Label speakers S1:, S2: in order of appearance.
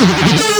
S1: Yeah.